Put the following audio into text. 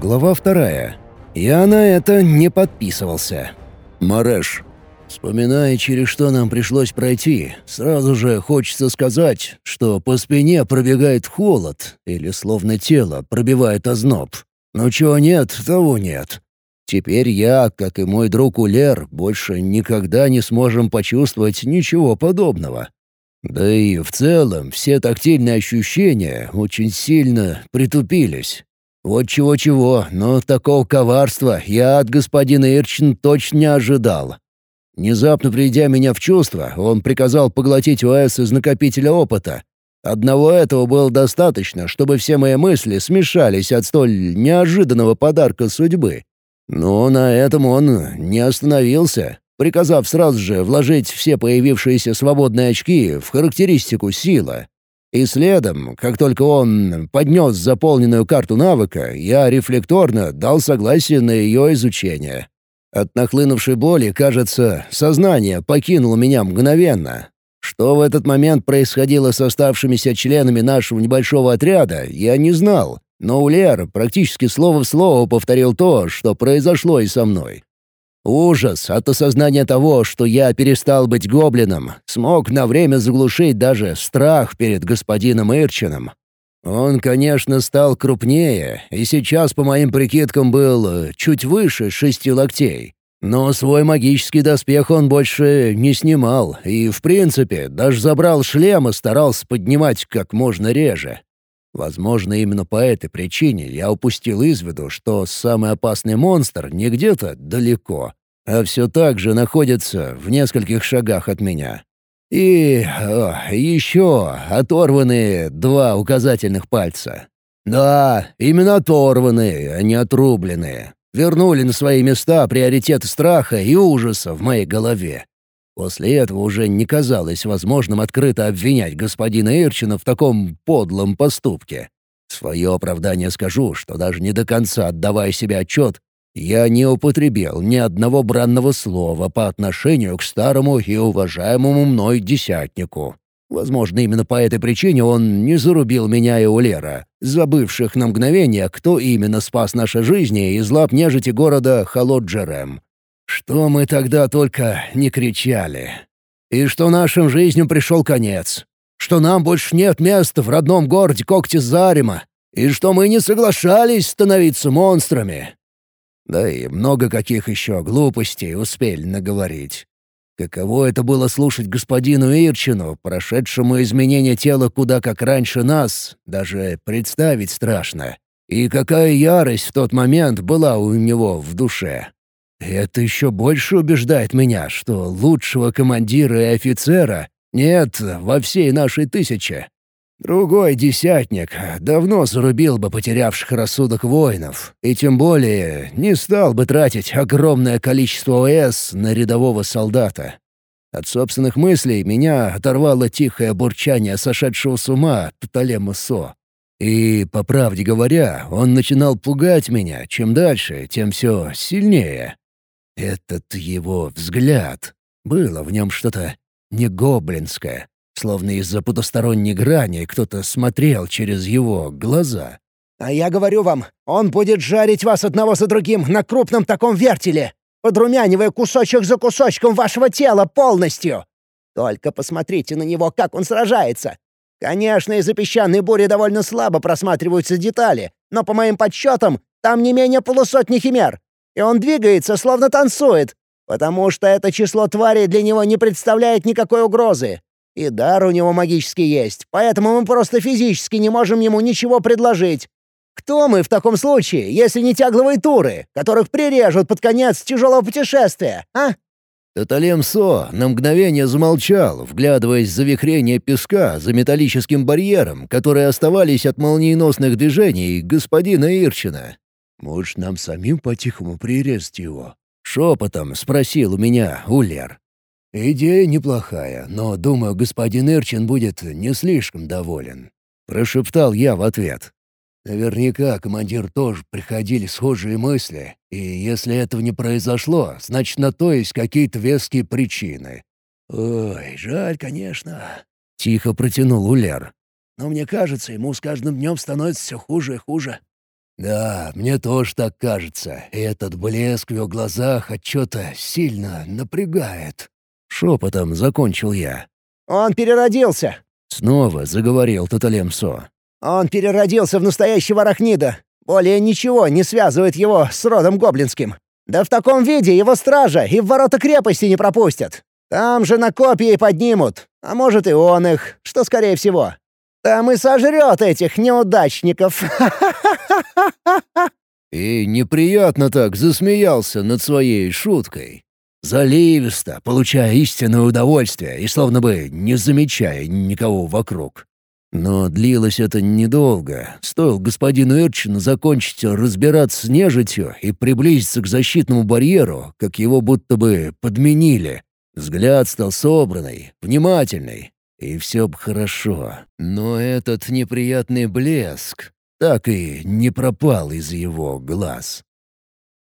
Глава вторая. Я на это не подписывался. Мареш. Вспоминая, через что нам пришлось пройти, сразу же хочется сказать, что по спине пробегает холод, или словно тело пробивает озноб. Но чего нет, того нет. Теперь я, как и мой друг Улер, больше никогда не сможем почувствовать ничего подобного. Да и в целом все тактильные ощущения очень сильно притупились. Вот чего-чего, но такого коварства я от господина Ирчин точно не ожидал. Внезапно придя меня в чувство, он приказал поглотить ОС из накопителя опыта. Одного этого было достаточно, чтобы все мои мысли смешались от столь неожиданного подарка судьбы. Но на этом он не остановился, приказав сразу же вложить все появившиеся свободные очки в характеристику сила. И следом, как только он поднес заполненную карту навыка, я рефлекторно дал согласие на ее изучение. От нахлынувшей боли, кажется, сознание покинуло меня мгновенно. Что в этот момент происходило с оставшимися членами нашего небольшого отряда, я не знал, но Улер практически слово в слово повторил то, что произошло и со мной. Ужас от осознания того, что я перестал быть гоблином, смог на время заглушить даже страх перед господином Ирчином. Он, конечно, стал крупнее, и сейчас, по моим прикидкам, был чуть выше шести локтей. Но свой магический доспех он больше не снимал, и, в принципе, даже забрал шлем и старался поднимать как можно реже. Возможно, именно по этой причине я упустил из виду, что самый опасный монстр не где-то далеко, а все так же находится в нескольких шагах от меня. И о, еще оторванные два указательных пальца. Да, именно оторванные, а не отрубленные. Вернули на свои места приоритеты страха и ужаса в моей голове. После этого уже не казалось возможным открыто обвинять господина Ирчина в таком подлом поступке. Свое оправдание скажу, что даже не до конца отдавая себе отчет, я не употребил ни одного бранного слова по отношению к старому и уважаемому мной десятнику. Возможно, именно по этой причине он не зарубил меня и Улера, забывших на мгновение, кто именно спас наши жизни из лап нежити города Холоджерем. Что мы тогда только не кричали. И что нашим жизням пришел конец. Что нам больше нет места в родном городе Когтизарима. И что мы не соглашались становиться монстрами. Да и много каких еще глупостей успели наговорить. Каково это было слушать господину Ирчину, прошедшему изменение тела куда как раньше нас, даже представить страшно. И какая ярость в тот момент была у него в душе. Это еще больше убеждает меня, что лучшего командира и офицера нет во всей нашей тысяче. Другой десятник давно зарубил бы потерявших рассудок воинов, и тем более не стал бы тратить огромное количество ОС на рядового солдата. От собственных мыслей меня оторвало тихое бурчание сошедшего с ума Таталема Со. И, по правде говоря, он начинал пугать меня, чем дальше, тем все сильнее. Этот его взгляд. Было в нем что-то не гоблинское, словно из-за потусторонней грани кто-то смотрел через его глаза. «А я говорю вам, он будет жарить вас одного за другим на крупном таком вертеле, подрумянивая кусочек за кусочком вашего тела полностью. Только посмотрите на него, как он сражается. Конечно, из-за песчаной бури довольно слабо просматриваются детали, но по моим подсчетам, там не менее полусотни химер и он двигается, словно танцует, потому что это число тварей для него не представляет никакой угрозы. И дар у него магический есть, поэтому мы просто физически не можем ему ничего предложить. Кто мы в таком случае, если не тягловые туры, которых прирежут под конец тяжелого путешествия, а?» Таталем Со на мгновение замолчал, вглядываясь в завихрение песка за металлическим барьером, которые оставались от молниеносных движений господина Ирчина. «Может, нам самим по-тихому прирезать его?» — шепотом спросил у меня Улер. «Идея неплохая, но, думаю, господин Ирчин будет не слишком доволен», — прошептал я в ответ. Наверняка командир тоже приходили схожие мысли, и если этого не произошло, значит, на то есть какие-то веские причины. «Ой, жаль, конечно», — тихо протянул Улер. «Но мне кажется, ему с каждым днем становится все хуже и хуже. «Да, мне тоже так кажется. И этот блеск в его глазах отчета сильно напрягает». Шепотом закончил я. «Он переродился!» Снова заговорил Таталемсо. «Он переродился в настоящего арахнида. Более ничего не связывает его с родом гоблинским. Да в таком виде его стража и в ворота крепости не пропустят. Там же на копья и поднимут, а может и он их, что скорее всего. Там и сожрет этих неудачников. И неприятно так засмеялся над своей шуткой. Заливисто, получая истинное удовольствие и словно бы не замечая никого вокруг. Но длилось это недолго. Стоил господину Эрчину закончить разбираться с нежитью и приблизиться к защитному барьеру, как его будто бы подменили. Взгляд стал собранный, внимательный, и все бы хорошо. Но этот неприятный блеск так и не пропал из его глаз.